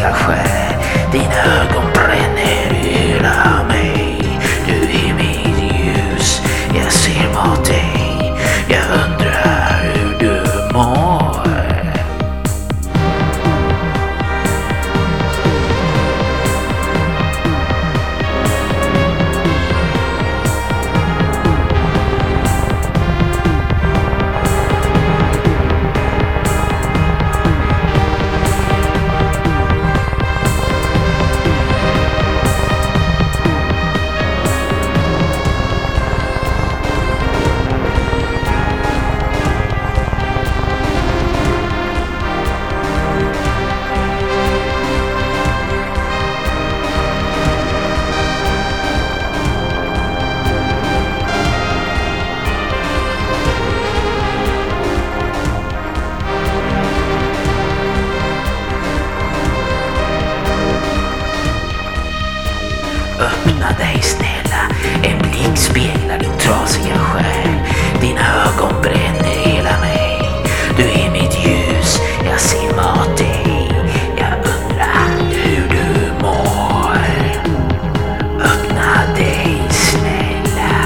trasiga själ. Dina ögon alla dig snälla. En blick speglar din trasiga själ. Dina ögon bränner hela mig. Du är mitt ljus, jag ser åt dig. Jag undrar hur du mår. Öppna dig snälla.